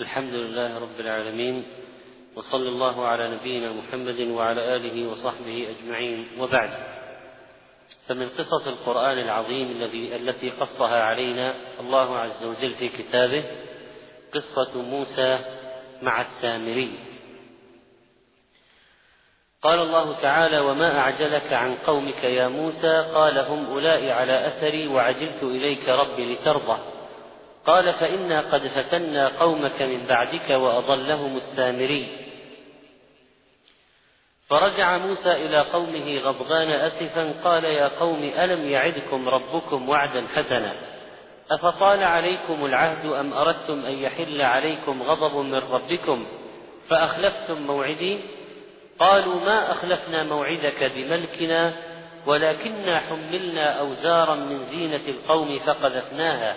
الحمد لله رب العالمين وصلى الله على نبينا محمد وعلى آله وصحبه أجمعين. وبعد فمن قصص القرآن العظيم الذي التي قصها علينا الله عز وجل في كتابه قصة موسى مع السامري. قال الله تعالى وما أعجلك عن قومك يا موسى؟ قال هم أولئك على أثري وعجلت إليك ربي لترضى. قال فإنا قد فتنا قومك من بعدك وأضلهم السامري. فرجع موسى إلى قومه غضبان أسفا قال يا قوم ألم يعدكم ربكم وعدا حسنا؟ أفطال عليكم العهد أم أردتم أن يحل عليكم غضب من ربكم فأخلفتم موعدي؟ قالوا ما أخلفنا موعدك بملكنا ولكنا حملنا أوزارا من زينة القوم فقذفناها.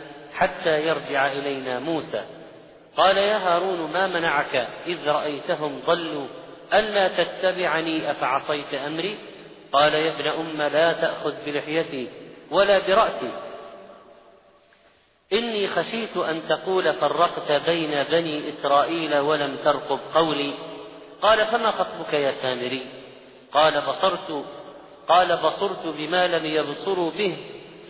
حتى يرجع إلينا موسى. قال يا هارون ما منعك؟ إذ رأيتهم ضلوا. ألا تتبعني؟ أفعصيت أمري؟ قال يا ابن أم لا تأخذ بلحيتي ولا برأسي. إني خشيت أن تقول فرقت بين بني إسرائيل ولم ترقب قولي. قال فما خطبك يا سامري؟ قال بصرت قال بصرت بما لم يبصروا به.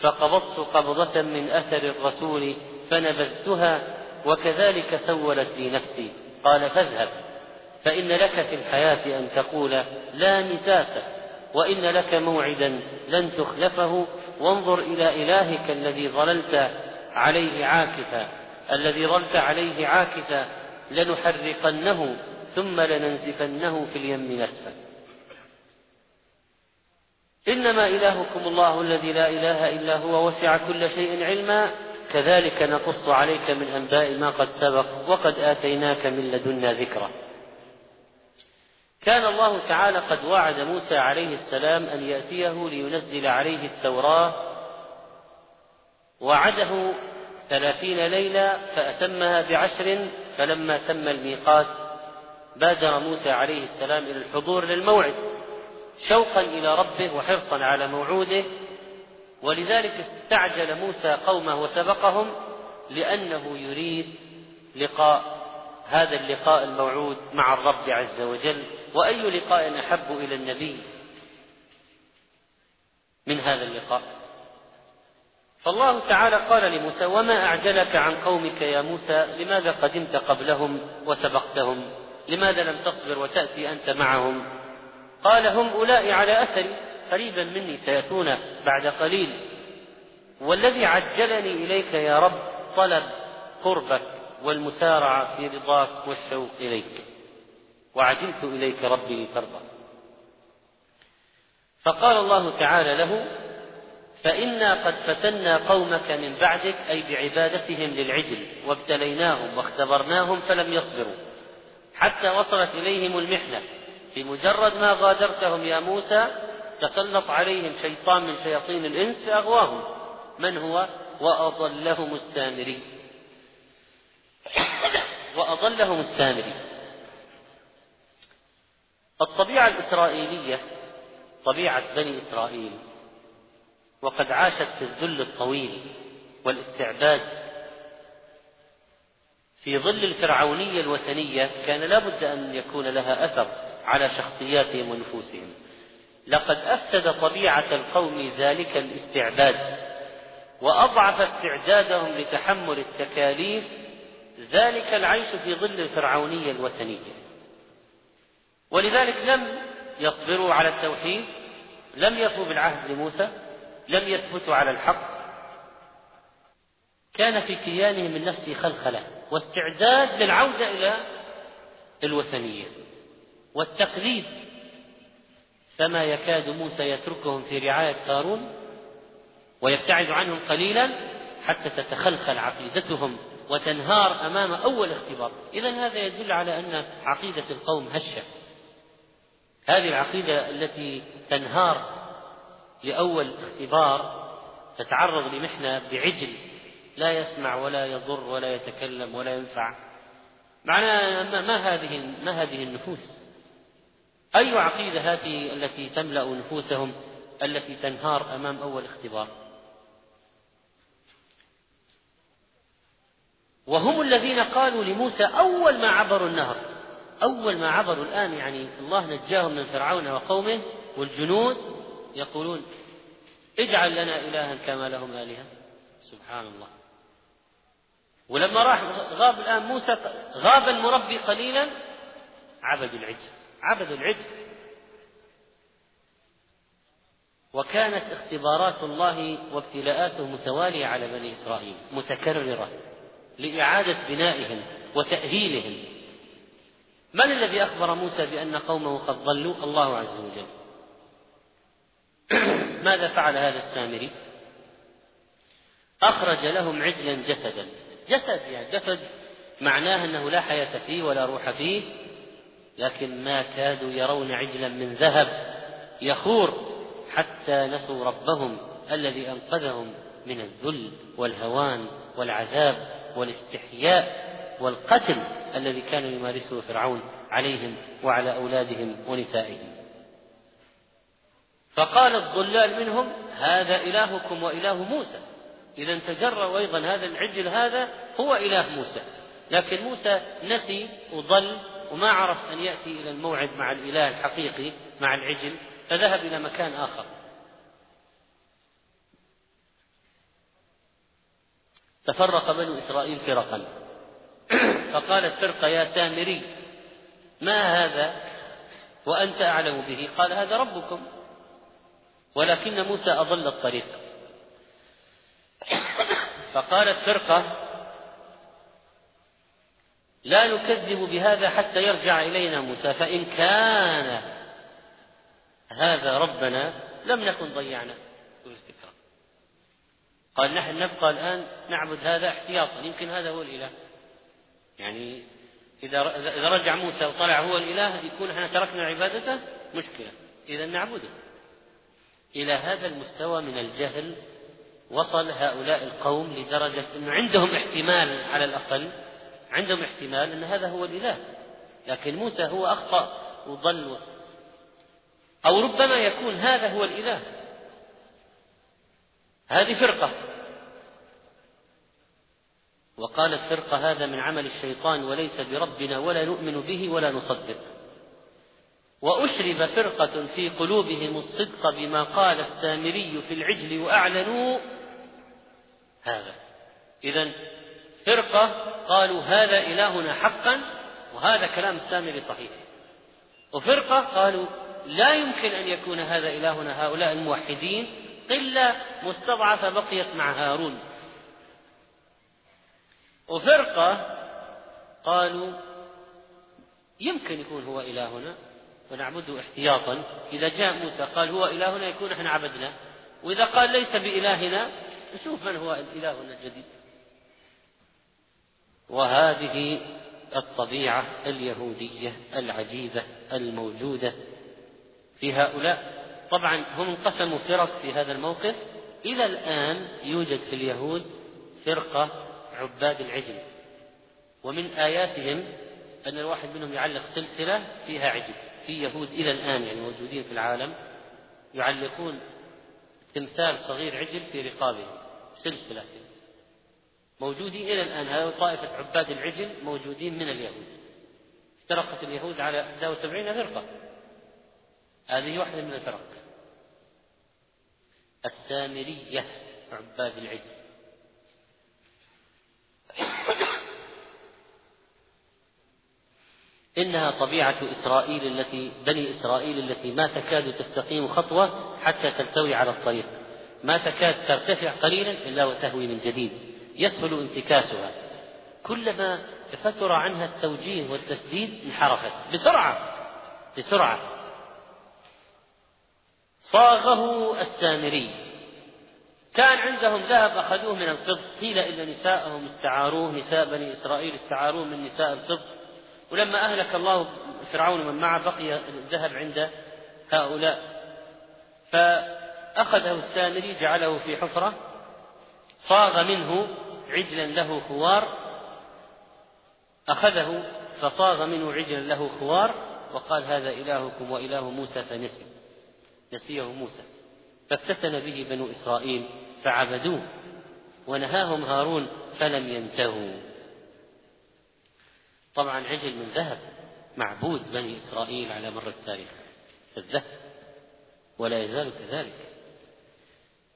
فقبضت قبضة من أثر الرسول فنبذتها وكذلك سولت لي نفسي. قال فاذهب فإن لك في الحياة أن تقول لا مساس وإن لك موعدا لن تخلفه وانظر إلى إلهك الذي ظللت عليه عاكفا الذي ظلت عليه عاكفا لنحرقنه ثم لننزفنه في اليم نسفا. إنما إلهكم الله الذي لا إله إلا هو وسع كل شيء علما. كذلك نقص عليك من أنباء ما قد سبق وقد آتيناك من لدنا ذكرًا. كان الله تعالى قد وعد موسى عليه السلام أن يأتيه لينزل عليه التوراة. وعده ثلاثين ليلة فأتمها بعشر فلما تم الميقات بادر موسى عليه السلام إلى الحضور للموعد. شوقا إلى ربه وحرصا على موعوده. ولذلك استعجل موسى قومه وسبقهم لأنه يريد لقاء هذا اللقاء الموعود مع الرب عز وجل. وأي لقاء أحب إلى النبي من هذا اللقاء؟ فالله تعالى قال لموسى وما أعجلك عن قومك يا موسى؟ لماذا قدمت قبلهم وسبقتهم؟ لماذا لم تصبر وتأتي أنت معهم؟ قال هم أولئك على أثري. قريبا مني سيأتون بعد قليل. والذي عجلني إليك يا رب طلب قربك والمسارعة في رضاك والشوق إليك. وعجلت إليك ربي لترضى. فقال الله تعالى له فإنا قد فتنا قومك من بعدك أي بعبادتهم للعجل وابتليناهم واختبرناهم فلم يصبروا حتى وصلت إليهم المحنة. بمجرد ما غادرتهم يا موسى تسلط عليهم شيطان من شياطين الإنس فأغواهم. من هو؟ وأضلهم السامري. وأضلهم السامري. الطبيعة الإسرائيلية طبيعة بني إسرائيل وقد عاشت في الذل الطويل والاستعباد. في ظل الفرعونية الوثنية كان لا بد أن يكون لها أثر. على شخصياتهم ونفوسهم. لقد أفسد طبيعة القوم ذلك الاستعباد وأضعف استعدادهم لتحمل التكاليف ذلك العيش في ظل الفرعونية الوثنية. ولذلك لم يصبروا على التوحيد لم يفوا بالعهد لموسى لم يثبتوا على الحق. كان في كيانهم النفس خلخلة واستعداد للعودة إلى الوثنية. والتقليد. فما يكاد موسى يتركهم في رعاية هارون ويبتعد عنهم قليلا حتى تتخلخل عقيدتهم وتنهار أمام أول اختبار. إذا هذا يدل على أن عقيدة القوم هشة. هذه العقيدة التي تنهار لأول اختبار تتعرض لمحنة بعجل لا يسمع ولا يضر ولا يتكلم ولا ينفع. معناها ما هذه ما هذه النفوس؟ أي عقيدة هذه التي تملأ نفوسهم التي تنهار أمام أول اختبار؟ وهم الذين قالوا لموسى أول ما عبروا النهر أول ما عبروا الآن يعني الله نجاهم من فرعون وقومه والجنود يقولون اجعل لنا إلها كما لهم آلهة. سبحان الله. ولما راح غاب الآن موسى غاب المربي قليلا عبدوا العجل. عبدوا العجل. وكانت اختبارات الله وابتلاءاته متوالية على بني إسرائيل متكررة لإعادة بنائهم وتأهيلهم. من الذي أخبر موسى بأن قومه قد ضلوا؟ الله عز وجل. ماذا فعل هذا السامري؟ أخرج لهم عجلا جسدا. جسد يعني جسد معناه أنه لا حياة فيه ولا روح فيه. لكن ما كادوا يرون عجلا من ذهب يخور حتى نسوا ربهم الذي أنقذهم من الذل والهوان والعذاب والاستحياء والقتل الذي كان يمارسه فرعون عليهم وعلى أولادهم ونسائهم. فقال الضلال منهم هذا إلهكم وإله موسى. إذا تجرأوا أيضا هذا العجل هذا هو إله موسى. لكن موسى نسي وضل وما عرف أن يأتي إلى الموعد مع الإله الحقيقي مع العجل فذهب إلى مكان آخر. تفرق بنو إسرائيل فرقا. فقالت فرقة يا سامري ما هذا؟ وأنت أعلم به. قال هذا ربكم. ولكن موسى أضل الطريق. فقالت فرقة لا نكذب بهذا حتى يرجع إلينا موسى. فإن كان هذا ربنا لم نكن ضيعنا. قال نحن نبقى الآن نعبد هذا احتياطا. يمكن هذا هو الإله. يعني إذا إذا رجع موسى وطلع هو الإله يكون إحنا تركنا عبادته مشكلة. إذا نعبده. إلى هذا المستوى من الجهل وصل هؤلاء القوم لدرجة أنه عندهم احتمال على الأقل عندهم احتمال أن هذا هو الإله. لكن موسى هو أخطأ وضل. أو ربما يكون هذا هو الإله. هذه فرقة. وقالت فرقة هذا من عمل الشيطان وليس بربنا ولا نؤمن به ولا نصدق. وأشرب فرقة في قلوبهم الصدق بما قال السامري في العجل وأعلنوا هذا. إذا فرقة قالوا هذا إلهنا حقا وهذا كلام السامري صحيح. وفرقة قالوا لا يمكن أن يكون هذا إلهنا هؤلاء الموحدين قلة مستضعفة بقيت مع هارون. وفرقة قالوا يمكن يكون هو إلهنا ونعبده احتياطا. إذا جاء موسى قال هو إلهنا يكون إحنا عبدنا. وإذا قال ليس بإلهنا نشوف من هو إلهنا الجديد. وهذه الطبيعة اليهودية العجيبة الموجودة في هؤلاء. طبعا هم انقسموا فرق في هذا الموقف. إلى الآن يوجد في اليهود فرقة عباد العجل ومن آياتهم أن الواحد منهم يعلق سلسلة فيها عجل. في يهود إلى الآن يعني موجودين في العالم يعلقون تمثال صغير عجل في رقابهم سلسلة. موجودين إلى الآن هذه طائفة عباد العجل موجودين من اليهود. افترقت اليهود على 71 فرقة. هذه واحدة من الفرق. السامرية عباد العجل. إنها طبيعة إسرائيل التي بني إسرائيل التي ما تكاد تستقيم خطوة حتى تلتوي على الطريق. ما تكاد ترتفع قليلا إلا وتهوي من جديد. يسهل انتكاسها. كلما فتر عنها التوجيه والتسديد انحرفت. بسرعة بسرعة. صاغه السامري. كان عندهم ذهب أخذوه من القبط. قيل إن نساءهم استعاروه نساء بني إسرائيل استعاروه من نساء القبط. ولما أهلك الله فرعون من معه بقي الذهب عند هؤلاء. فأخذه السامري جعله في حفرة. صاغ منه عجلا له خوار أخذه فصاغ منه عجلا له خوار وقال هذا إلهكم وإله موسى فنسي نسيه موسى. فافتتن به بنو إسرائيل فعبدوه ونهاهم هارون فلم ينتهوا. طبعا عجل من ذهب معبود بني إسرائيل على مر التاريخ الذهب ولا يزال كذلك.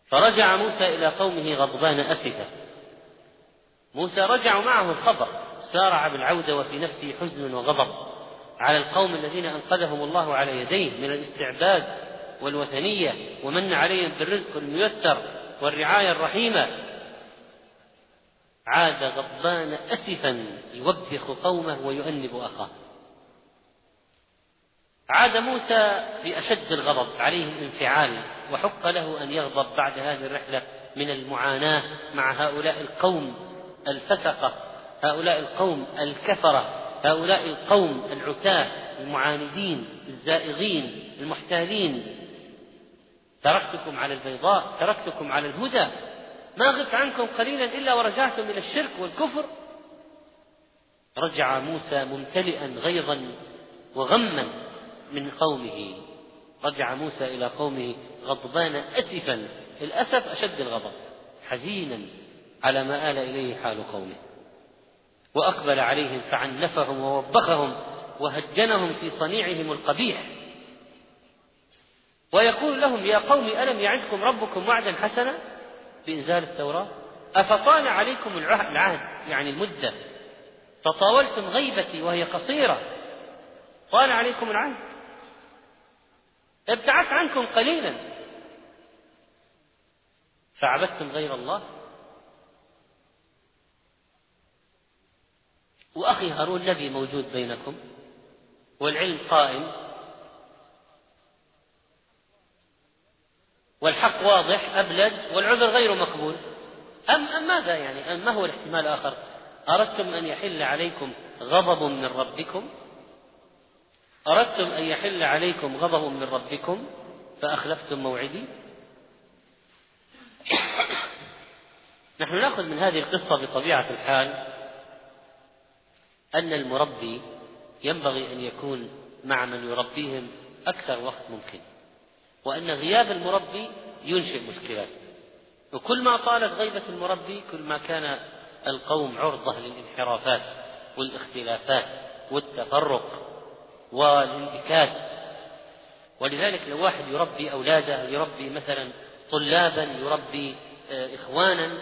فرجع موسى إلى قومه غضبان أسفا. موسى رجع معه الخبر سارع بالعودة وفي نفسه حزن وغضب على القوم الذين أنقذهم الله على يديه من الاستعباد والوثنية ومن عليهم بالرزق الميسر والرعاية الرحيمة. عاد غضبان أسفا يوبخ قومه ويؤنب أخاه. عاد موسى بأشد الغضب عليه الانفعال وحق له أن يغضب بعد هذه الرحلة من المعاناة مع هؤلاء القوم الفسقة هؤلاء القوم الكفرة هؤلاء القوم العتاة المعاندين الزائغين المحتالين. تركتكم على البيضاء تركتكم على الهدى. ما غبت عنكم قليلا إلا ورجعتم إلى الشرك والكفر. رجع موسى ممتلئا غيظا وغما. من قومه. رجع موسى إلى قومه غضبان أسفا الأسف أشد الغضب حزينا على ما آل إليه حال قومه. وأقبل عليهم فعنفهم ووبخهم وهجنهم في صنيعهم القبيح. ويقول لهم يا قوم ألم يعدكم ربكم وعدا حسنا؟ بإنزال التوراة أفطال عليكم العهد يعني المدة فطاولتم غيبتي وهي قصيرة. طال عليكم العهد؟ ابتعدت عنكم قليلا. فعبدتم غير الله؟ وأخي هارون نبي موجود بينكم والعلم قائم والحق واضح أبلج والعذر غير مقبول أم, أم ماذا يعني؟ أم ما هو الاحتمال الآخر؟ أردتم أن يحل عليكم غضب من ربكم؟ أردتم أن يحل عليكم غضب من ربكم فأخلفتم موعدي؟ نحن نأخذ من هذه القصة بطبيعة الحال أن المربي ينبغي أن يكون مع من يربيهم أكثر وقت ممكن وأن غياب المربي ينشئ مشكلات. وكل ما طالت غيبة المربي كل ما كان القوم عرضة للانحرافات والاختلافات والتفرق والانتكاس ولذلك لو واحد يربي أولاده يربي مثلا طلابا يربي آه، إخوانا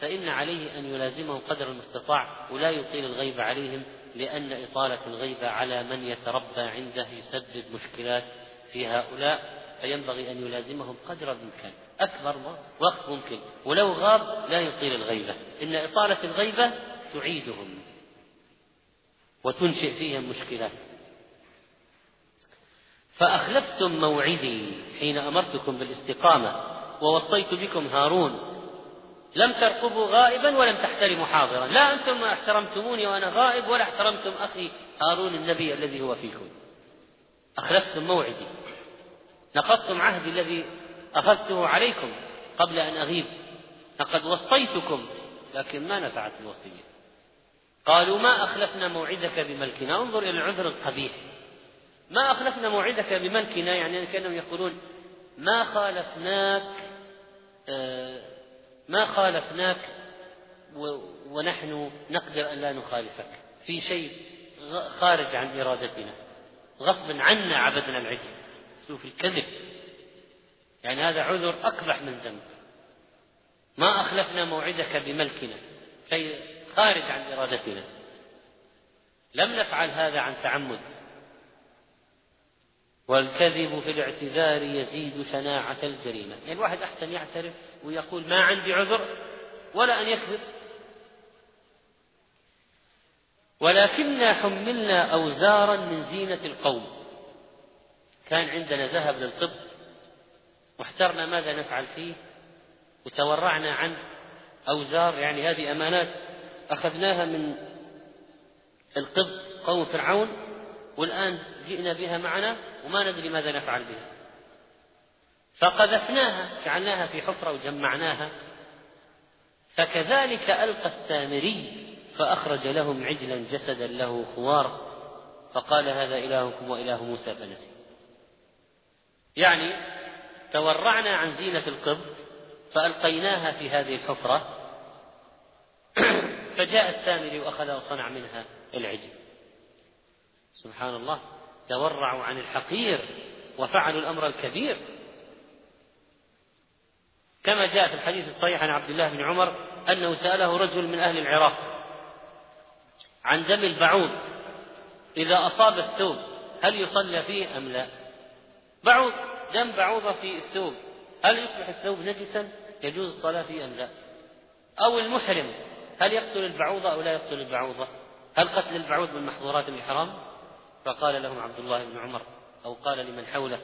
فإن عليه أن يلازمهم قدر المستطاع ولا يطيل الغيبة عليهم لأن إطالة الغيبة على من يتربى عنده يسبب مشكلات في هؤلاء. فينبغي أن يلازمهم قدر الإمكان. أكبر وقت ممكن. ولو غاب لا يطيل الغيبة. إن إطالة الغيبة تعيدهم وتنشئ فيهم مشكلات. فأخلفتم موعدي حين أمرتكم بالاستقامة ووصيت بكم هارون. لم ترقبوا غائبا ولم تحترموا حاضرا. لا أنتم احترمتموني وأنا غائب ولا احترمتم أخي هارون النبي الذي هو فيكم. أخلفتم موعدي. نقضتم عهدي الذي أخذته عليكم قبل أن أغيب. لقد وصيتكم لكن ما نفعت الوصية. قالوا ما أخلفنا موعدك بملكنا. انظر إلى العذر القبيح. ما أخلفنا موعدك بملكنا؟ يعني كأنهم يقولون ما خالفناك آه، ما خالفناك ونحن نقدر أن لا نخالفك. في شيء خارج عن إرادتنا. غصبا عنا عبدنا العجل. شوف الكذب. يعني هذا عذر أقبح من ذنب. ما أخلفنا موعدك بملكنا. شيء خارج عن إرادتنا. لم نفعل هذا عن تعمد. والكذب في الاعتذار يزيد شناعة الجريمة. يعني الواحد أحسن يعترف ويقول ما عندي عذر ولا أن يكذب. ولكنا حملنا أوزارا من زينة القوم. كان عندنا ذهب للطب واحترنا ماذا نفعل فيه وتورعنا عن أوزار يعني هذه أمانات أخذناها من القبط قوم فرعون والآن جئنا بها معنا وما ندري ماذا نفعل بها. فقذفناها جعلناها في حفرة وجمعناها. فكذلك ألقى السامري فأخرج لهم عجلا جسدا له خوار. فقال هذا إلهكم وإله موسى فنسي يعني تورعنا عن زينة القبط فألقيناها في هذه الحفرة. فجاء السامري وأخذ وصنع منها العجل. سبحان الله. تورعوا عن الحقير وفعلوا الأمر الكبير. كما جاء في الحديث الصحيح عن عبد الله بن عمر أنه سأله رجل من أهل العراق عن دم البعوض إذا أصاب الثوب هل يصلى فيه أم لا؟ بعوض دم بعوضة في الثوب هل يصبح الثوب نجسا؟ يجوز الصلاة فيه أم لا؟ أو المحرم هل يقتل البعوضة أو لا يقتل البعوضة؟ هل قتل البعوض من محظورات الإحرام؟ فقال لهم عبد الله بن عمر أو قال لمن حوله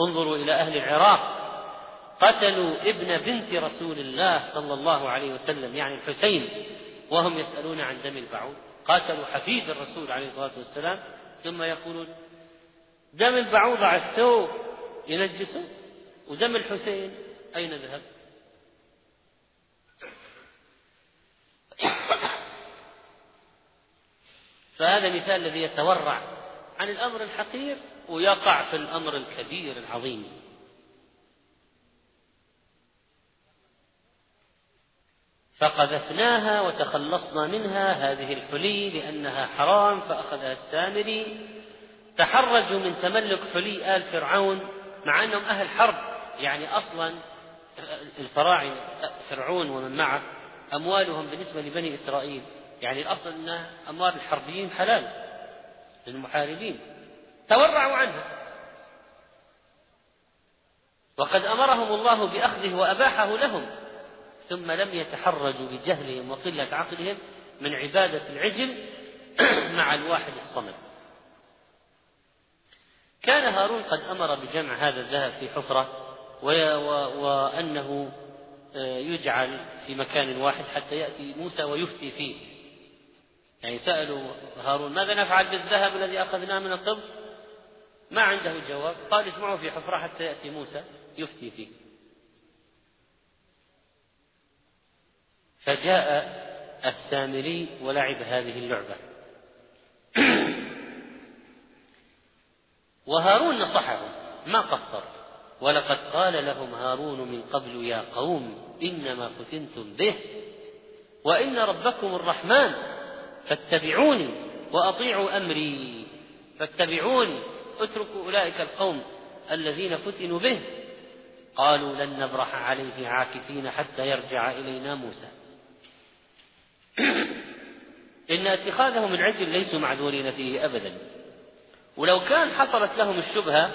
انظروا إلى أهل العراق قتلوا ابن بنت رسول الله صلى الله عليه وسلم يعني الحسين وهم يسألون عن دم البعوض. قاتلوا حفيد الرسول عليه الصلاة والسلام ثم يقولون دم البعوض على الثوب ينجسه ودم الحسين أين ذهب؟ فهذا مثال الذي يتورع عن الأمر الحقير ويقع في الأمر الكبير العظيم. فقذفناها وتخلصنا منها هذه الحلي لأنها حرام فأخذها السامري. تحرجوا من تملك حلي آل فرعون مع أنهم أهل حرب. يعني أصلا الفراعنة فرعون ومن معه أموالهم بالنسبة لبني إسرائيل. يعني الأصل أن أموال الحربيين حلال. للمحاربين. تورعوا عنها وقد أمرهم الله بأخذه وأباحه لهم ثم لم يتحرجوا بجهلهم وقلة عقلهم من عبادة العجل مع الواحد الصمد. كان هارون قد أمر بجمع هذا الذهب في حفرة وأنه آه، يجعل في مكان واحد حتى يأتي موسى ويفتي فيه. يعني سألوا هارون ماذا نفعل بالذهب الذي أخذناه من القبط ما عنده جواب. قال اسمعوا في حفرة حتى يأتي موسى يفتي فيه فجاء السامري ولعب هذه اللعبة. وهارون نصحهم ما قصر؟ ولقد قال لهم هارون من قبل يا قوم إنما فتنتم به وإن ربكم الرحمن فاتبعوني وأطيعوا أمري. فاتبعوني اتركوا أولئك القوم الذين فتنوا به. قالوا لن نبرح عليه عاكفين حتى يرجع إلينا موسى. إن اتخاذهم العجل ليسوا معذورين فيه أبدا. ولو كان حصلت لهم الشبهة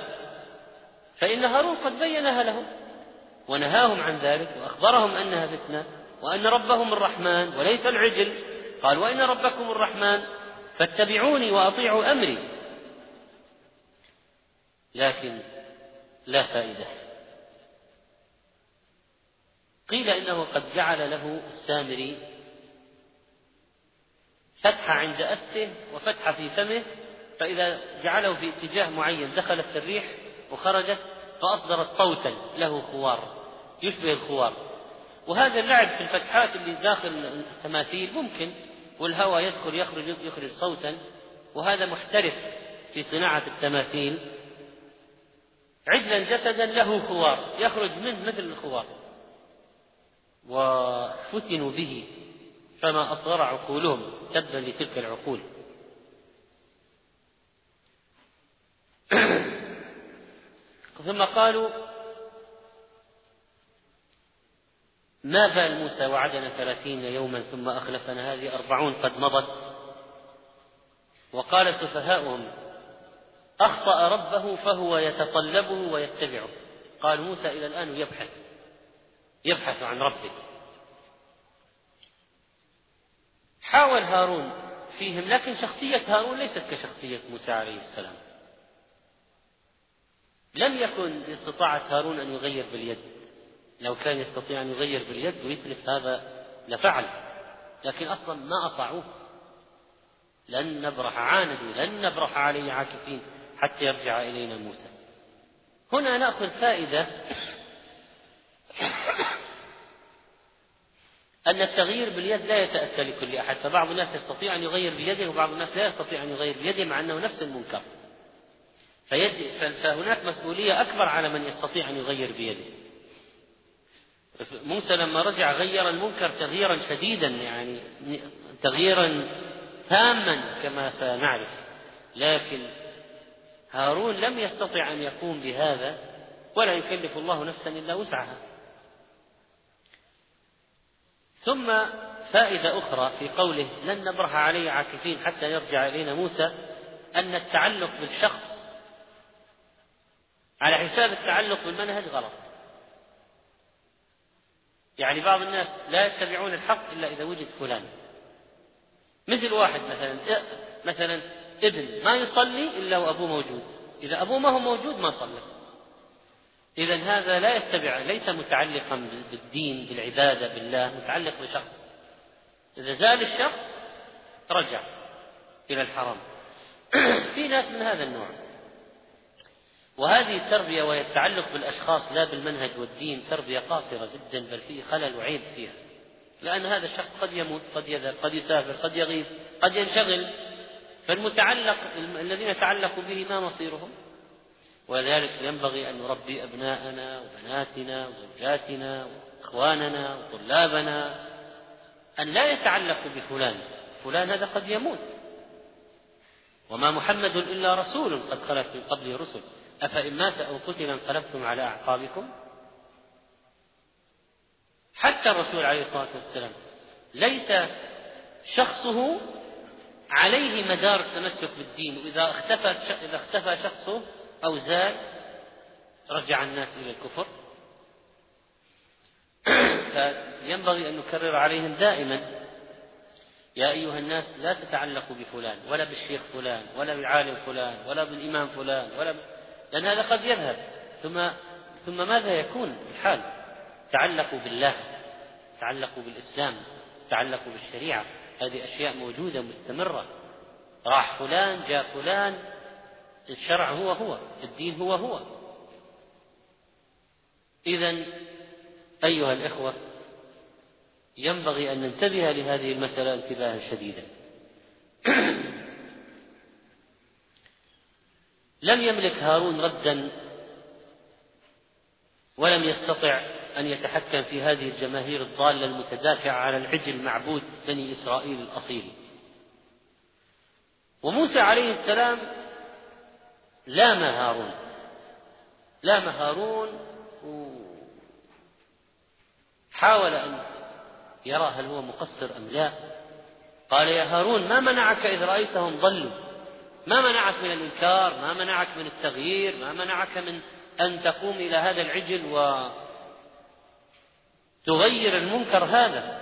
فإن هارون قد بينها لهم ونهاهم عن ذلك وأخبرهم أنها فتنة وأن ربهم الرحمن وليس العجل. قال وإن ربكم الرحمن فاتبعوني وأطيعوا أمري. لكن لا فائدة. قيل إنه قد جعل له السامري فتحة عند أسته وفتحة في فمه فإذا جعله في اتجاه معين دخلت الريح وخرجت فأصدرت صوتا له خوار يشبه الخوار. وهذا اللعب في الفتحات اللي داخل التماثيل ممكن والهواء يدخل يخرج يخرج صوتا وهذا محترف في صناعة التماثيل. عجلا جسدا له خوار يخرج منه مثل الخوار. وفتنوا به فما أصغر عقولهم تبا لتلك العقول. ثم قالوا ما بال موسى وعدنا ثلاثين يوما ثم أخلفنا هذه أربعون قد مضت. وقال سفهاؤهم أخطأ ربه فهو يتطلبه ويتبعه. قال موسى إلى الآن يبحث يبحث عن ربه. حاول هارون فيهم لكن شخصية هارون ليست كشخصية موسى عليه السلام. لم يكن باستطاعة هارون أن يغير باليد. لو كان يستطيع أن يغير باليد ويتلف هذا لفعل لكن أصلا ما أطاعوه. لن نبرح عاندوا لن نبرح عليه عاكفين حتى يرجع إلينا موسى. هنا نأخذ فائدة أن التغيير باليد لا يتأتى لكل أحد فبعض الناس يستطيع أن يغير بيده وبعض الناس لا يستطيع أن يغير بيده مع أنه نفس المنكر. فهناك مسؤولية أكبر على من يستطيع أن يغير بيده. موسى لما رجع غير المنكر تغييرا شديدا يعني تغييرا تاما كما سنعرف. لكن هارون لم يستطع أن يقوم بهذا ولا يكلف الله نفسا إلا وسعها. ثم فائدة أخرى في قوله لن نبرح عليه عاكفين حتى يرجع إلينا موسى أن التعلق بالشخص على حساب التعلق بالمنهج غلط. يعني بعض الناس لا يتبعون الحق إلا إذا وجد فلان. مثل واحد مثلا مثلا ابن ما يصلي إلا وأبوه موجود. إذا أبوه ما هو موجود ما صلى. إذا هذا لا يتبع ليس متعلقا بالدين بالعبادة بالله متعلق بشخص. إذا زال الشخص رجع إلى الحرام. في ناس من هذا النوع. وهذه التربية وهي التعلق بالأشخاص لا بالمنهج والدين تربية قاصرة جدا بل فيه خلل وعيب فيها. لأن هذا الشخص قد يموت قد يذهب قد يسافر قد يغيب قد ينشغل. فالمتعلق الذين تعلقوا به ما مصيرهم؟ ولذلك ينبغي أن نربي أبناءنا وبناتنا وزوجاتنا وإخواننا وطلابنا أن لا يتعلقوا بفلان. فلان هذا قد يموت. وما محمد إلا رسول قد خلت من قبله رسل. أفإن مات أو قتل انقلبتم على أعقابكم حتى الرسول عليه الصلاة والسلام ليس شخصه عليه مدار التمسك بالدين وإذا اختفى إذا اختفى شخصه أو زال رجع الناس إلى الكفر فينبغي أن نكرر عليهم دائما يا أيها الناس لا تتعلقوا بفلان ولا بالشيخ فلان ولا بالعالم فلان ولا بالإمام فلان ولا. لأن هذا قد يذهب. ثم ثم ماذا يكون الحال؟ تعلقوا بالله تعلقوا بالإسلام تعلقوا بالشريعة. هذه أشياء موجودة مستمرة. راح فلان جاء فلان الشرع هو هو الدين هو هو. إذا أيها الإخوة ينبغي أن ننتبه لهذه المسألة انتباها شديدا. لم يملك هارون ردا ولم يستطع أن يتحكم في هذه الجماهير الضالة المتدافعة على العجل معبود بني إسرائيل الأصيل. وموسى عليه السلام لام هارون. لام هارون حاول أن يرى هل هو مقصر أم لا. قال يا هارون ما منعك إذ رأيتهم ضلوا؟ ما منعك من الإنكار ما منعك من التغيير ما منعك من أن تقوم إلى هذا العجل وتغير المنكر هذا.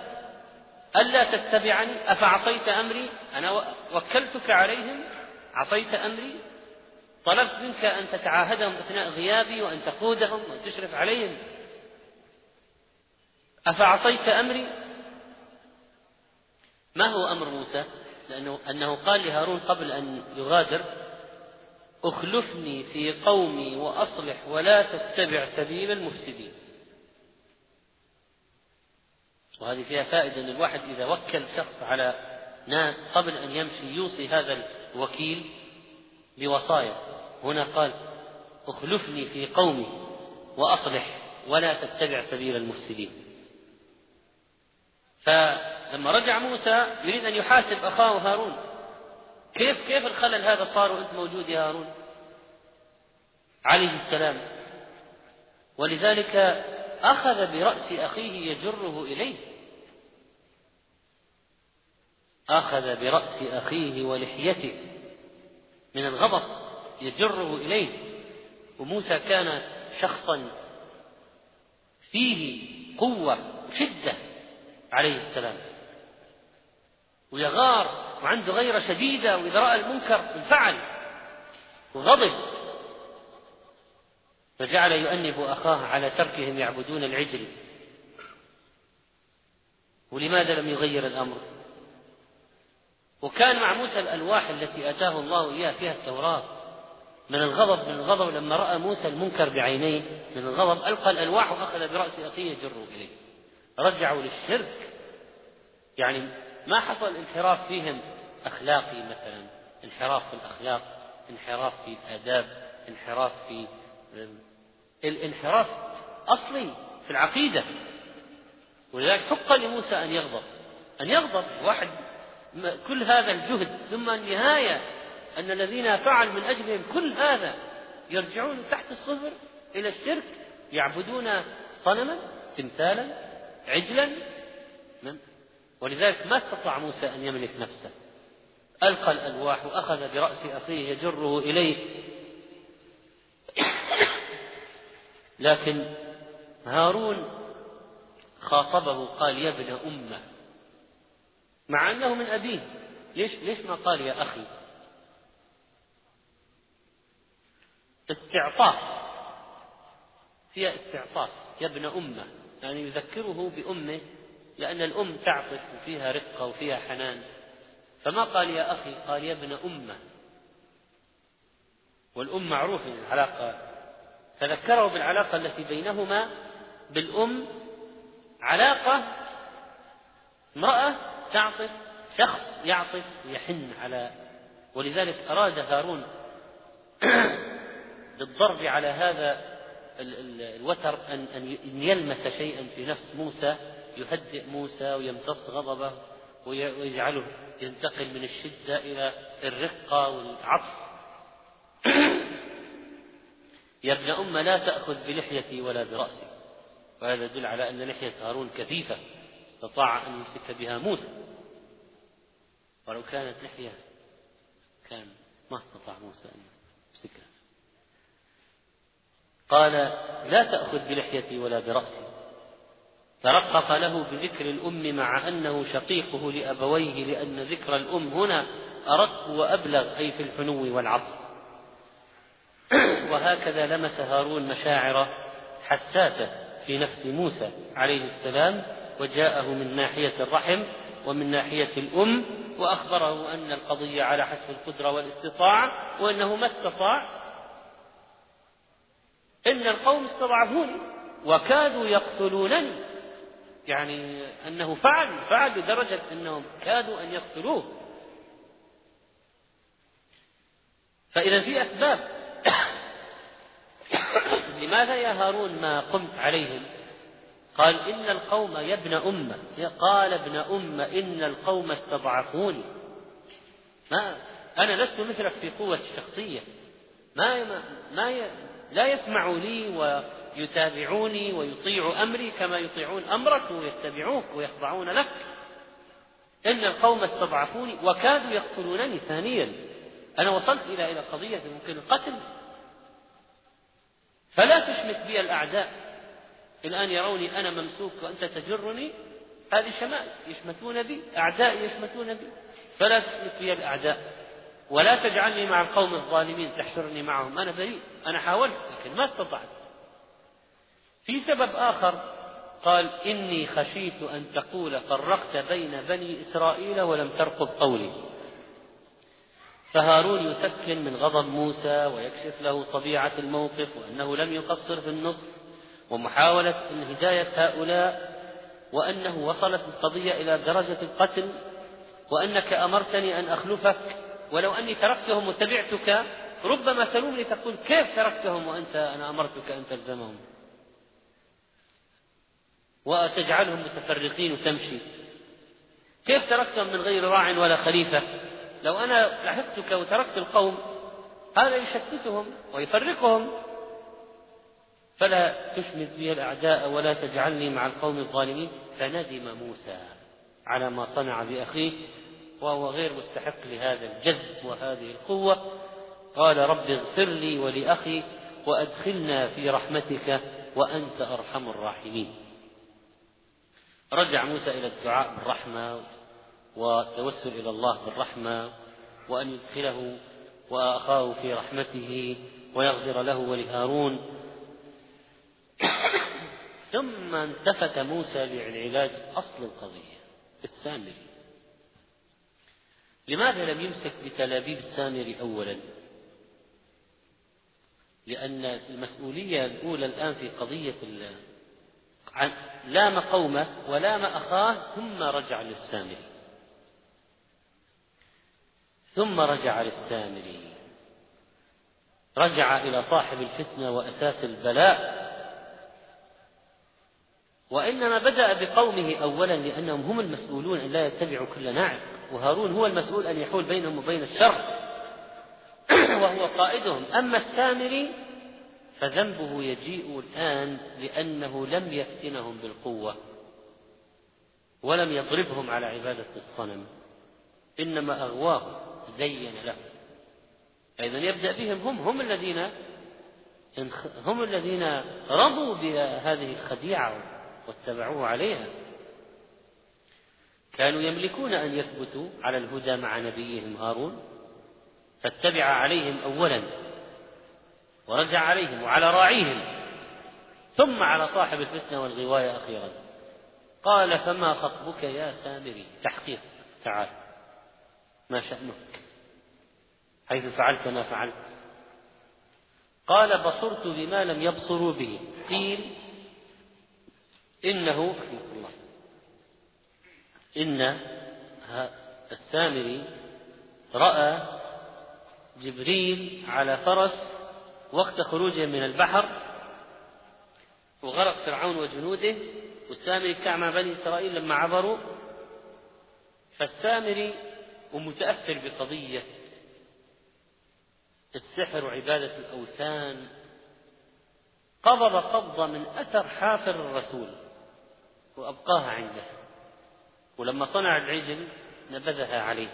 ألا تتبعني؟ أفعصيت أمري؟ أنا وكلتك عليهم؟ عصيت أمري؟ طلبت منك أن تتعاهدهم أثناء غيابي وأن تقودهم وأن تشرف عليهم؟ أفعصيت أمري؟ ما هو أمر موسى؟ لأنه أنه قال لهارون قبل أن يغادر أخلفني في قومي وأصلح ولا تتبع سبيل المفسدين. وهذه فيها فائدة أن الواحد إذا وكل شخص على ناس قبل أن يمشي يوصي هذا الوكيل بوصايا. هنا قال أخلفني في قومي وأصلح ولا تتبع سبيل المفسدين. فلما رجع موسى يريد أن يحاسب أخاه هارون. كيف كيف الخلل هذا صار وأنت موجود يا هارون؟ عليه السلام. ولذلك أخذ برأس أخيه يجره إليه. أخذ برأس أخيه ولحيته من الغضب يجره إليه. وموسى كان شخصا فيه قوة وشدة عليه السلام. ويغار وعنده غيرة شديدة وإذا رأى المنكر انفعل وغضب. فجعل يؤنب أخاه على تركهم يعبدون العجل. ولماذا لم يغير الأمر؟ وكان مع موسى الألواح التي أتاه الله إياها فيها التوراة. من الغضب من الغضب لما رأى موسى المنكر بعينيه من الغضب ألقى الألواح وأخذ برأس أخيه يجره إليه. رجعوا للشرك. يعني ما حصل انحراف فيهم أخلاقي مثلا؟ انحراف في الأخلاق انحراف في الآداب انحراف في الانحراف أصلي في العقيدة. ولذلك حق لموسى أن يغضب أن يغضب واحد كل هذا الجهد ثم النهاية أن الذين فعل من أجلهم كل هذا يرجعون تحت الصفر إلى الشرك يعبدون صنما تمثالا عجلا ولذلك ما استطاع موسى أن يملك نفسه. ألقى الألواح وأخذ برأس أخيه يجره إليه. لكن هارون خاطبه قال يا ابن أمة. مع أنه من أبيه. ليش ليش ما قال يا أخي؟ استعطاف. فيها استعطاف. يا ابن أمة. يعني يذكره بأمه لأن الأم تعطف وفيها رقة وفيها حنان. فما قال يا أخي؟ قال يا ابن أمة. والأم معروف العلاقة فذكره بالعلاقة التي بينهما بالأم علاقة امرأة تعطف شخص يعطف ويحن على. ولذلك أراد هارون بالضرب على هذا الوتر أن أن يلمس شيئا في نفس موسى. يهدئ موسى ويمتص غضبه ويجعله ينتقل من الشدة إلى الرقة والعطف. يا ابن أم لا تأخذ بلحيتي ولا برأسي. وهذا يدل على أن لحية هارون كثيفة استطاع أن يمسك بها موسى. ولو كانت لحية كان ما استطاع موسى أن يمسكها. قال لا تأخذ بلحيتي ولا برأسي. ترقق له بذكر الأم مع أنه شقيقه لأبويه لأن ذكر الأم هنا أرق وأبلغ أي في الحنو والعطف. وهكذا لمس هارون مشاعر حساسة في نفس موسى عليه السلام وجاءه من ناحية الرحم ومن ناحية الأم وأخبره أن القضية على حسب القدرة والاستطاعة وأنه ما استطاع. إن القوم استضعفوني وكادوا يقتلونني. يعني أنه فعل فعل لدرجة أنهم كادوا أن يقتلوه. فإذا في أسباب. لماذا يا هارون ما قمت عليهم؟ قال إن القوم يا ابن أمة. قال ابن أمة إن القوم استضعفوني. ما أنا لست مثلك في قوة الشخصية. ما ما. لا يسمع لي ويتابعوني ويطيع أمري كما يطيعون أمرك ويتبعوك ويخضعون لك. إن القوم استضعفوني وكادوا يقتلونني ثانيا. أنا وصلت إلى إلى قضية ممكن القتل. فلا تشمت بي الأعداء. الآن يروني أنا ممسوك وأنت تجرني. هذه شمال يشمتون بي أعدائي يشمتون بي. فلا تشمت بي الأعداء. ولا تجعلني مع القوم الظالمين تحشرني معهم. أنا بريء. أنا حاولت لكن ما استطعت. في سبب آخر. قال إني خشيت أن تقول فرقت بين بني إسرائيل ولم ترقب قولي. فهارون يسكن من غضب موسى ويكشف له طبيعة الموقف وأنه لم يقصر في النصف ومحاولة هداية هؤلاء وأنه وصلت القضية إلى درجة القتل. وأنك أمرتني أن أخلفك ولو أني تركتهم وتبعتك ربما تلومني تقول كيف تركتهم وأنت أنا أمرتك أن تلزمهم. وتجعلهم متفرقين وتمشي. كيف تركتهم من غير راع ولا خليفة؟ لو أنا لحقتك وتركت القوم هذا يشتتهم ويفرقهم. فلا تشمت بي الأعداء ولا تجعلني مع القوم الظالمين. فندم موسى على ما صنع بأخيه وهو غير مستحق لهذا الجذب وهذه القوة. قال رب اغفر لي ولأخي وأدخلنا في رحمتك وأنت أرحم الراحمين. رجع موسى إلى الدعاء بالرحمة والتوسل إلى الله بالرحمة وأن يدخله وأخاه في رحمته ويغفر له ولهارون. ثم التفت موسى لعلاج أصل القضية السامري لماذا لم يمسك بتلابيب السامري أولا؟ لأن المسؤولية الأولى الآن في قضية لام قومه ولام أخاه ثم رجع للسامري. ثم رجع للسامري. رجع إلى صاحب الفتنة وأساس البلاء. وإنما بدأ بقومه أولا لأنهم هم المسؤولون أن لا يتبعوا كل ناعق وهارون هو المسؤول أن يحول بينهم وبين الشر. وهو قائدهم. أما السامري فذنبه يجيء الآن لأنه لم يفتنهم بالقوة ولم يضربهم على عبادة الصنم. إنما أغواهم زين لهم فإذا يبدأ بهم هم هم الذين هم الذين رضوا بهذه الخديعة واتبعوه عليها. كانوا يملكون أن يثبتوا على الهدى مع نبيهم هارون فاتبع عليهم أولا ورجع عليهم وعلى راعيهم. ثم على صاحب الفتنة والغواية أخيرا. قال فما خطبك يا سامري؟ تحقيق. تعال. ما شأنك؟ حيث فعلت ما فعلت. قال بصرت بما لم يبصروا به. قيل إنه رحمه الله إن السامري رأى جبريل على فرس وقت خروجه من البحر وغرق فرعون وجنوده والسامري مع بني إسرائيل لما عبروا. فالسامري ومتأثر بقضية السحر وعبادة الأوثان قبض قبضة من أثر حافر الرسول وأبقاها عنده. ولما صنع العجل نبذها عليه.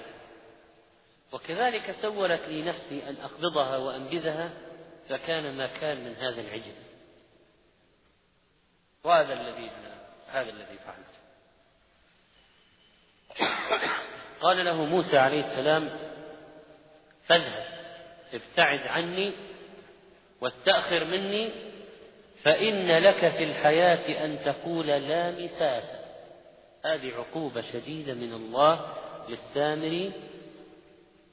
وكذلك سولت لي نفسي أن أقبضها وأنبذها فكان ما كان من هذا العجل. وهذا الذي هذا الذي فعلت قال له موسى عليه السلام فاذهب ابتعد عني واستأخر مني فإن لك في الحياة أن تقول لا مساس. هذه عقوبة شديدة من الله للسامري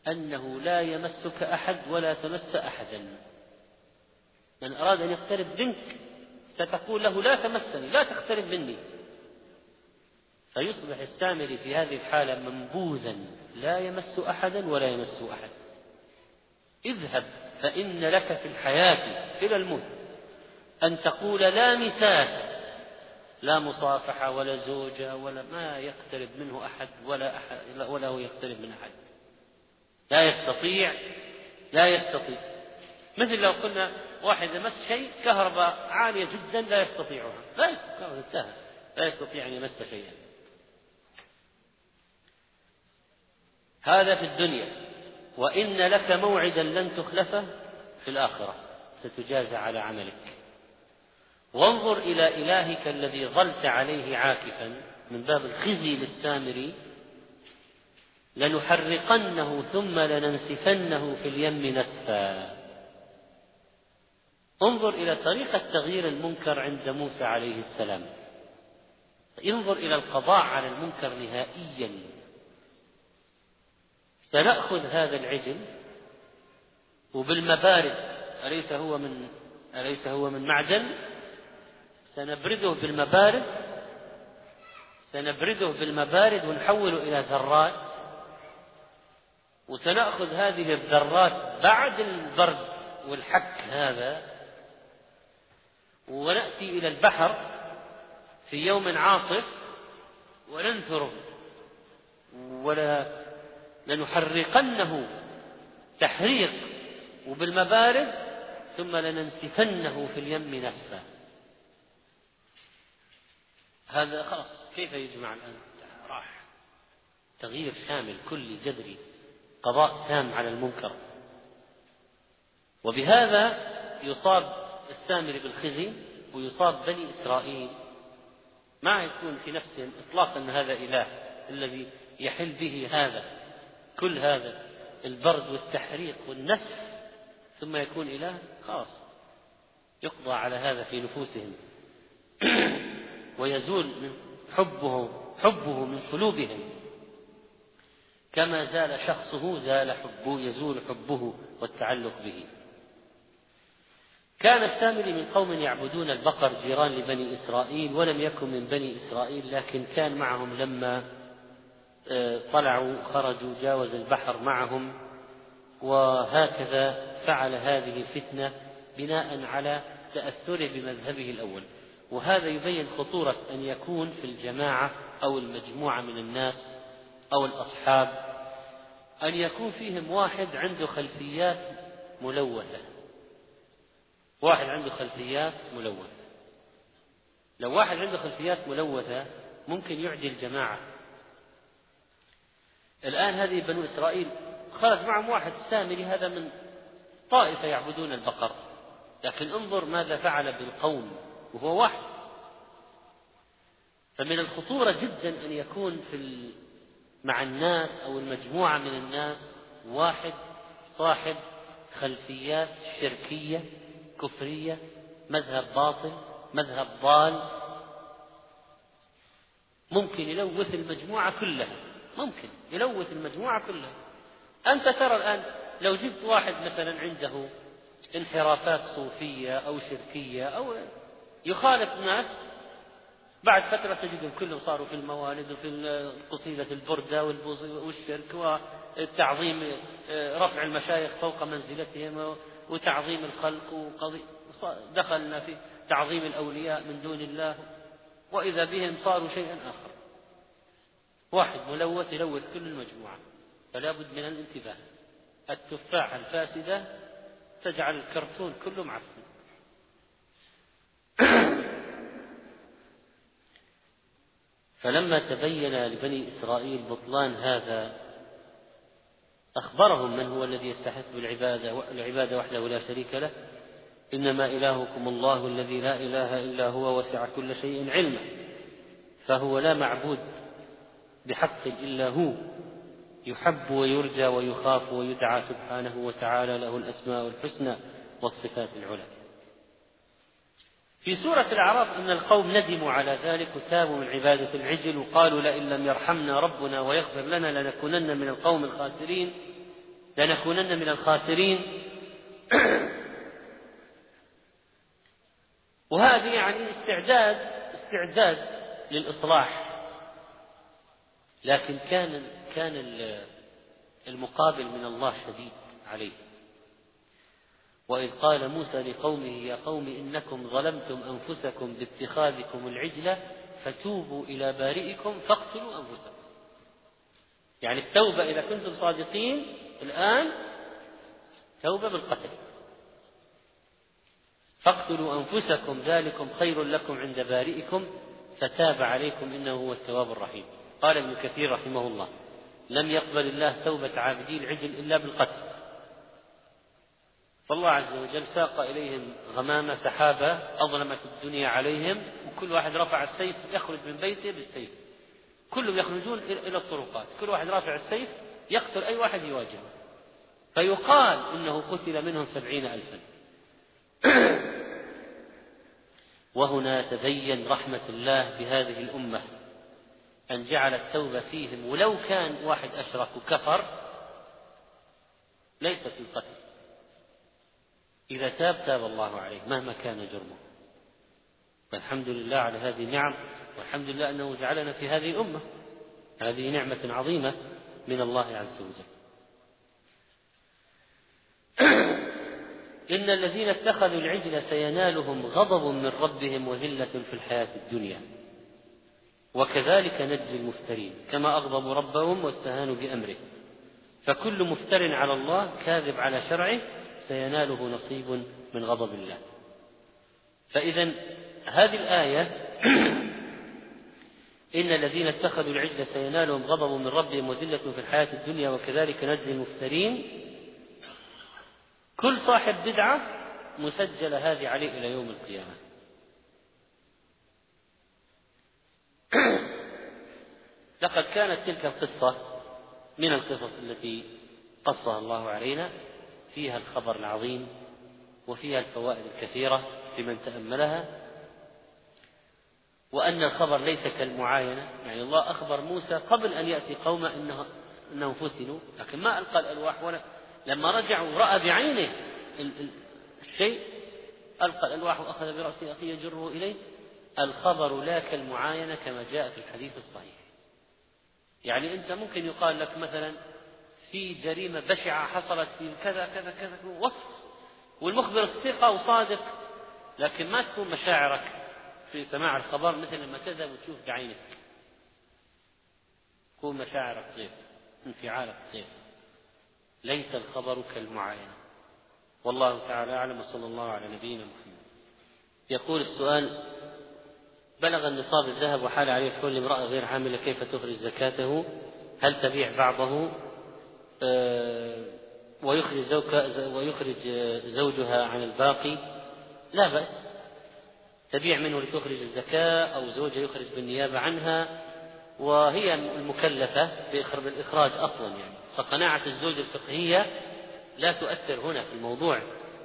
أنه لا يمسك أحد ولا تمس أحدا. من أراد أن يقترب منك ستقول له لا تمسني لا تقترب مني. فيصبح السامري في هذه الحالة منبوذا لا يمس أحدا ولا يمس أحد. اذهب فإن لك في الحياة إلى الموت أن تقول لا مساس لا مصافحة ولا زوجة ولا ما يقترب منه أحد ولا أحد ولا هو يقترب من أحد. لا يستطيع لا يستطيع. مثل لو قلنا واحد مس شيء كهرباء عالية جدا لا يستطيعها. لا يستطيع انتهى. لا يستطيع أن يمس شيئا. هذا في الدنيا. وإن لك موعدا لن تخلفه في الآخرة. ستجازى على عملك. وانظر إلى إلهك الذي ظلت عليه عاكفا من باب الخزي للسامري. لنحرقنه ثم لننسفنه في اليم نسفا. انظر إلى طريقة تغيير المنكر عند موسى عليه السلام. انظر إلى القضاء على المنكر نهائيا. سنأخذ هذا العجل وبالمبارد أليس هو من أليس هو من معدن؟ سنبرده بالمبارد سنبرده بالمبارد ونحوله إلى ذرات. وسنأخذ هذه الذرات بعد البرد والحك هذا ونأتي إلى البحر في يوم عاصف وننثره ولا لنحرقنه تحريق وبالمبارد ثم لننسفنه في اليم نسفا هذا خلاص كيف يجمع الآن؟ راح. تغيير شامل كلي جذري قضاء تام على المنكر. وبهذا يصاب السامري بالخزي ويصاب بني إسرائيل. ما يكون في نفسهم إطلاقا هذا إله الذي يحل به هذا كل هذا البرد والتحريق والنسف ثم يكون إله خلاص يقضى على هذا في نفوسهم. ويزول من حبه حبه من قلوبهم. كما زال شخصه زال حبه يزول حبه والتعلق به. كان السامري من قوم يعبدون البقر جيران لبني إسرائيل ولم يكن من بني إسرائيل لكن كان معهم لما آه، طلعوا خرجوا جاوز البحر معهم وهكذا فعل هذه الفتنة بناء على تأثره بمذهبه الأول. وهذا يبين خطورة أن يكون في الجماعة أو المجموعة من الناس أو الأصحاب أن يكون فيهم واحد عنده خلفيات ملوثة واحد عنده خلفيات ملوثة. لو واحد عنده خلفيات ملوثة ممكن يعدي الجماعة. الآن هذه بنو إسرائيل خرج معهم واحد سامري هذا من طائفة يعبدون البقر. لكن انظر ماذا فعل بالقوم وهو واحد. فمن الخطورة جدا أن يكون في مع الناس أو المجموعة من الناس واحد صاحب خلفيات شركية كفرية مذهب باطل مذهب ضال. ممكن يلوث المجموعة كلها ممكن يلوث المجموعة كلها. أنت ترى الآن لو جبت واحد مثلا عنده انحرافات صوفية أو شركية أو يخالف ناس بعد فترة تجدهم كلهم صاروا في الموالد وفي قصيدة البردة والشرك والتعظيم رفع المشايخ فوق منزلتهم وتعظيم الخلق وقضي دخلنا في تعظيم الأولياء من دون الله وإذا بهم صاروا شيئا آخر. واحد ملوث يلوث كل المجموعة فلا بد من الانتباه. التفاحة الفاسدة تجعل الكرتون كله معفن. فلما تبين لبني إسرائيل بطلان هذا أخبرهم من هو الذي يستحق بالعبادة العبادة وحده لا شريك له. إنما إلهكم الله الذي لا إله إلا هو وسع كل شيء علما. فهو لا معبود بحق إلا هو. يحب ويرجى ويخاف ويدعى سبحانه وتعالى له الأسماء الحسنى والصفات العلى. في سورة الأعراف أن القوم ندموا على ذلك وتابوا من عبادة العجل وقالوا لئن لم يرحمنا ربنا ويغفر لنا لنكونن من القوم الخاسرين لنكونن من الخاسرين. وهذه يعني استعداد استعداد للإصلاح. لكن كان كان المقابل من الله شديد عليه. وإذ قال موسى لقومه يا قوم إنكم ظلمتم أنفسكم باتخاذكم العجلة فتوبوا إلى بارئكم فاقتلوا أنفسكم. يعني التوبة إذا كنتم صادقين الآن توبة بالقتل. فاقتلوا أنفسكم ذلكم خير لكم عند بارئكم فتاب عليكم إنه هو التواب الرحيم. قال ابن كثير رحمه الله لم يقبل الله توبة عابدي العجل إلا بالقتل. فالله عز وجل ساق إليهم غمامة سحابة أظلمت الدنيا عليهم وكل واحد رفع السيف يخرج من بيته بالسيف. كلهم يخرجون إلى الطرقات. كل واحد رافع السيف يقتل أي واحد يواجهه. فيقال إنه قتل منهم سبعين ألفا. وهنا تبين رحمة الله بهذه الأمة أن جعل التوبة فيهم ولو كان واحد أشرك وكفر ليست القتل. إذا تاب تاب الله عليه مهما كان جرمه. فالحمد لله على هذه النعم والحمد لله أنه جعلنا في هذه الأمة هذه نعمة عظيمة من الله عز وجل. إن الذين اتخذوا العجل سينالهم غضب من ربهم وذلة في الحياة الدنيا. وكذلك نجزي المفترين كما أغضبوا ربهم واستهانوا بأمره. فكل مفتر على الله كاذب على شرعه سيناله نصيب من غضب الله. فإذا هذه الآية إن الذين اتخذوا العجل سينالهم غضب من ربهم وذلة في الحياة الدنيا وكذلك نجزي المفترين. كل صاحب بدعة مسجلة هذه عليه إلى يوم القيامة. لقد كانت تلك القصة من القصص التي قصها الله علينا. فيها الخبر العظيم وفيها الفوائد الكثيرة لمن تأملها وأن الخبر ليس كالمعاينة. يعني الله أخبر موسى قبل أن يأتي قومه إنه أنهم فتنوا لكن ما ألقى الألواح ولا لما رجع ورأى بعينه الشيء ألقى الألواح وأخذ برأس أخيه يجره إليه. الخبر لا كالمعاينة كما جاء في الحديث الصحيح. يعني أنت ممكن يقال لك مثلا في جريمة بشعة حصلت في كذا كذا كذا وصف. والمخبر ثقة وصادق لكن ما تكون مشاعرك في سماع الخبر مثل لما تذهب وتشوف بعينك. تكون مشاعرك غير انفعالك غير. ليس الخبر كالمعاينة. والله تعالى أعلم وصلى الله على نبينا محمد. يقول السؤال بلغ النصاب الذهب وحال عليه الحول لامرأة غير عاملة كيف تخرج زكاته؟ هل تبيع بعضه؟ آه، ويخرج ويخرج زوجها عن الباقي. لا بأس. تبيع منه لتخرج الزكاة أو زوجها يخرج بالنيابة عنها وهي المكلفة بالإخراج أصلا يعني. فقناعة الزوج الفقهية لا تؤثر هنا في الموضوع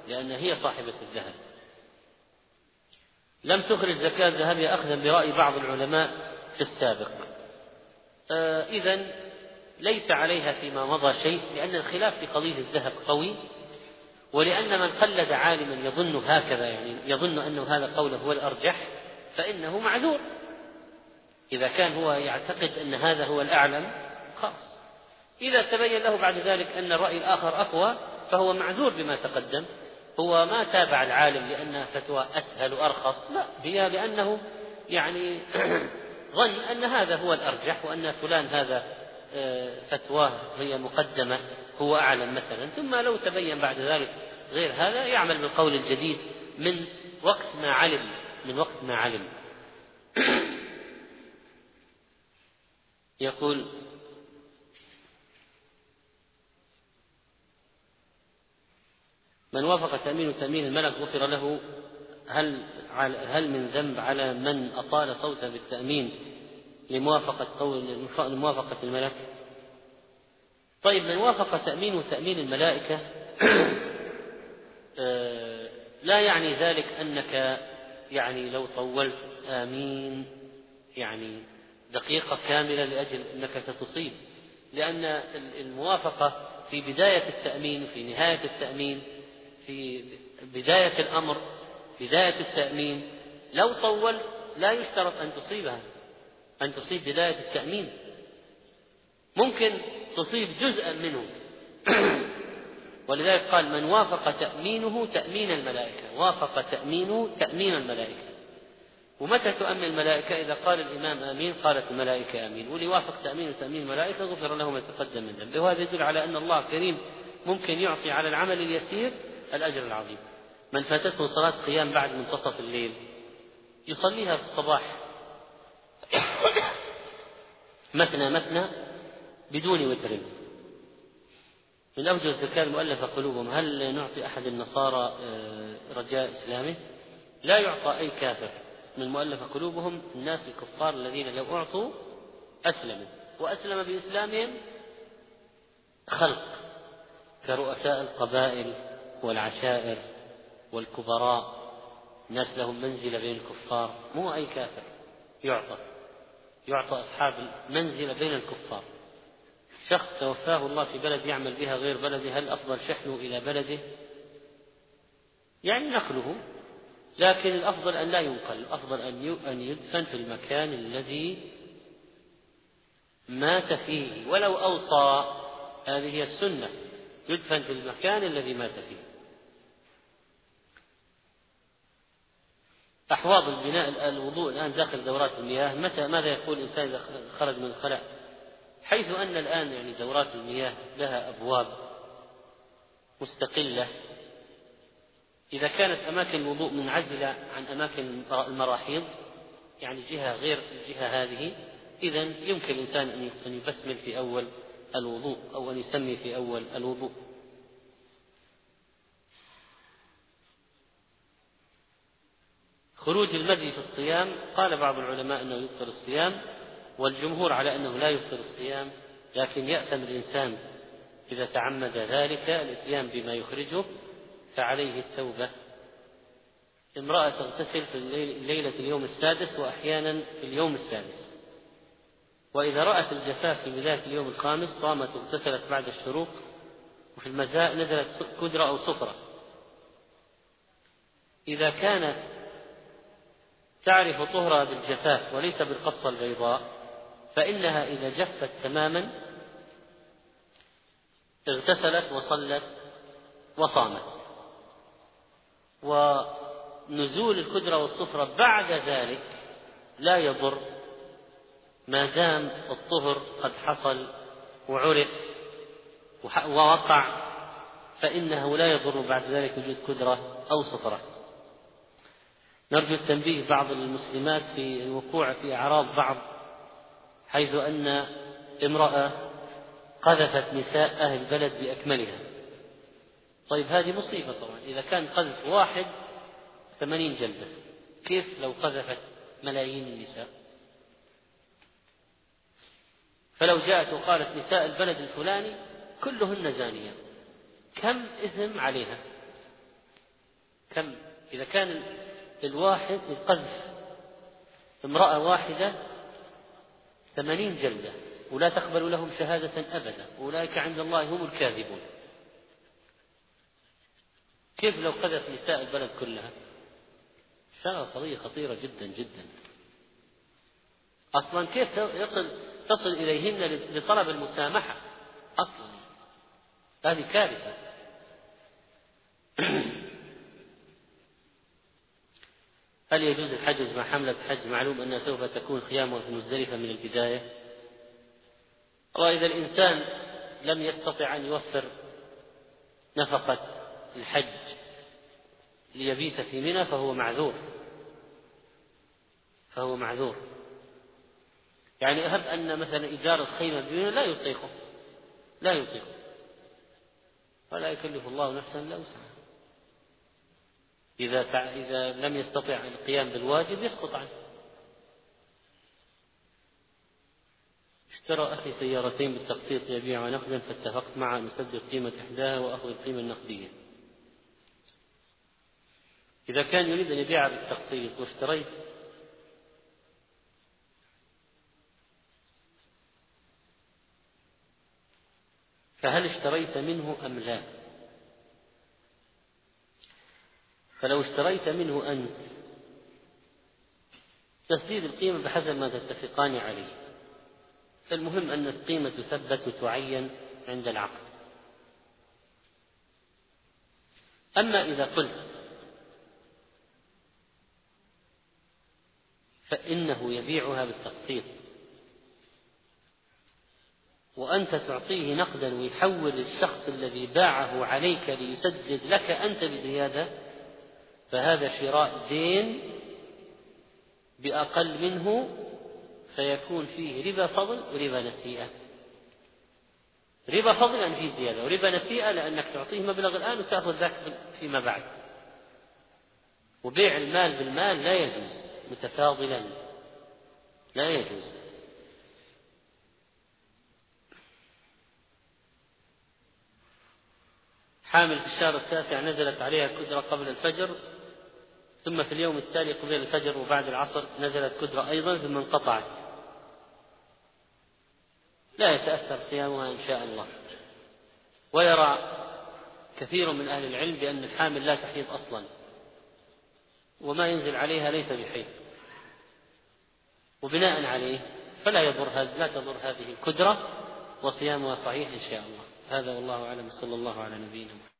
لأن هي صاحبة الذهب. لم تخرج زكاة ذهبها أخذا برأي بعض العلماء في السابق. آه إذا ليس عليها فيما مضى شيء لأن الخلاف في قضية الذهب قوي ولأن من قلد عالما يظن هكذا يعني يظن أنه هذا قوله هو الأرجح فإنه معذور. إذا كان هو يعتقد أن هذا هو الأعلم خلاص. إذا تبين له بعد ذلك أن الرأي الآخر أقوى فهو معذور بما تقدم. هو ما تابع العالم لأن فتوى أسهل وأرخص لا هي لأنه يعني ظن أن هذا هو الأرجح وأن فلان هذا فتواه هي مقدمة هو أعلم مثلا ثم لو تبين بعد ذلك غير هذا يعمل بالقول الجديد من وقت ما علم من وقت ما علم. يقول من وافق تأمين تأمين الملك غفر له هل هل من ذنب على من أطال صوته بالتأمين لموافقة قول لموافقة الملك؟ طيب من وافق تأمين تأمين الملائكة آه، لا يعني ذلك أنك يعني لو طولت. آمين. يعني دقيقة كاملة لأجل أنك ستصيب. لأن الموافقة في بداية التأمين في نهاية التأمين في بداية الأمر بداية التأمين لو طولت لا يشترط أن تصيبها. أن تصيب بداية التأمين. ممكن تصيب جزءا منه. ولذلك قال من وافق تأمينه تأمين الملائكة. وافق تأمينه تأمين الملائكة. ومتى تؤمن الملائكة؟ إذا قال الإمام آمين قالت الملائكة آمين. واللي وافق تأمين تأمين الملائكة غفر له ما تقدم من ذنبه. وهذا يدل على أن الله كريم ممكن يعطي على العمل اليسير الأجر العظيم. من فاتته صلاة قيام بعد منتصف الليل يصليها في الصباح مثنى مثنى بدون وتر. من أوجه الزكاة المؤلفة قلوبهم هل نعطي أحد النصارى آه، رجاء إسلامه لا يعطى أي كافر. من مؤلفة قلوبهم الناس الكفار الذين لو أعطوا أسلموا وأسلم بإسلامهم خلق كرؤساء القبائل والعشائر والكبراء. ناس لهم منزلة بين الكفار. مو أي كافر يعطى. يعطى أصحاب المنزلة بين الكفار. شخص توفاه الله في بلد يعمل بها غير بلده هل أفضل شحنه إلى بلده؟ يعني نقله. لكن الأفضل أن لا ينقل الأفضل أن يدفن في المكان الذي مات فيه. ولو أوصى هذه السنة يدفن في المكان الذي مات فيه. أحواض البناء الوضوء الآن داخل دورات المياه متى ماذا يقول الإنسان إذا خرج من الخلاء؟ حيث أن الآن يعني دورات المياه لها أبواب مستقلة إذا كانت أماكن الوضوء منعزلة عن أماكن المراحيض يعني جهة غير الجهة هذه إذا يمكن الإنسان أن يبسمل في أول الوضوء أو أن يسمي في أول الوضوء. خروج المدي في الصيام قال بعض العلماء أنه يفطر الصيام والجمهور على أنه لا يفطر الصيام لكن يأثم الإنسان إذا تعمد ذلك الإتيان بما يخرجه فعليه التوبة. امرأة تغتسل في ليلة اليوم السادس وأحيانا في اليوم السادس. وإذا رأت الجفاف في بداية اليوم الخامس صامت واغتسلت بعد الشروق وفي المساء نزلت كدرة أو صفرة. إذا كانت تعرف طهرها بالجفاف وليس بالقصة البيضاء فإنها إذا جفت تماما اغتسلت وصلت وصامت. ونزول الكدرة والصفرة بعد ذلك لا يضر ما دام الطهر قد حصل وعرف ووقع فإنه لا يضر بعد ذلك وجود كدرة أو صفرة. نرجو التنبيه بعض المسلمات في الوقوع في أعراض بعض حيث أن امرأة قذفت نساء أهل البلد بأكملها. طيب هذه مصيبة طبعا. إذا كان قذف واحد ثمانين جلدة كيف لو قذفت ملايين النساء؟ فلو جاءت وقالت نساء البلد الفلاني كلهن زانيات كم إثم عليها؟ كم؟ إذا كان الواحد القذف. امرأة واحدة ثمانين جلدة ولا تقبل لهم شهادة أبدا أولئك عند الله هم الكاذبون. كيف لو قذف نساء البلد كلها؟ شغلة قضية خطيرة جدا جدا. أصلا كيف يصل تصل إليهن لطلب المسامحة؟ أصلا. هذه كارثة. هل يجوز الحجز مع حملة حج معلوم أنها سوف تكون خيامها في مزدلفة من البداية؟ والله إذا الإنسان لم يستطع أن يوفر نفقة الحج ليبيت في منى فهو معذور. فهو معذور. يعني أهب أن مثلا إيجار الخيمة بمنى لا يطيقه. لا يطيقه. ولا يكلف الله نفسا إلا وسعها. إذا. إذا لم يستطع القيام بالواجب يسقط عنه اشترى أخي سيارتين بالتقسيط يبيع نقدا فاتفقت معه أن أسدد قيمة إحداها وأخذ القيمة النقدية إذا كان يريد أن يبيعها بالتقسيط واشتريت فهل اشتريت منه أم لا فلو اشتريت منه أنت تسديد القيمة بحسب ما تتفقان عليه. فالمهم أن القيمة تثبت وتعين عند العقد. أما إذا قلت فإنه يبيعها بالتقسيط وأنت تعطيه نقدا ويحول الشخص الذي باعه عليك ليسدد لك أنت بزيادة فهذا شراء دين بأقل منه فيكون فيه ربا فضل وربا نسيئة. ربا فضل يعني فيه زيادة وربا نسيئة لأنك تعطيه مبلغ الآن وتأخذ ذاك فيما بعد. وبيع المال بالمال لا يجوز متفاضلا. لا يجوز. حامل في الشهر التاسع نزلت عليها كدرة قبل الفجر. ثم في اليوم التالي قبل الفجر وبعد العصر نزلت كدرة أيضا ثم انقطعت. لا يتأثر صيامها إن شاء الله. ويرى كثير من أهل العلم بأن الحامل لا تحيض أصلا. وما ينزل عليها ليس بحيض. وبناء عليه فلا يضر لا تضر هذه الكدرة وصيامها صحيح إن شاء الله. هذا والله أعلم. صلى الله على نبينا محمد.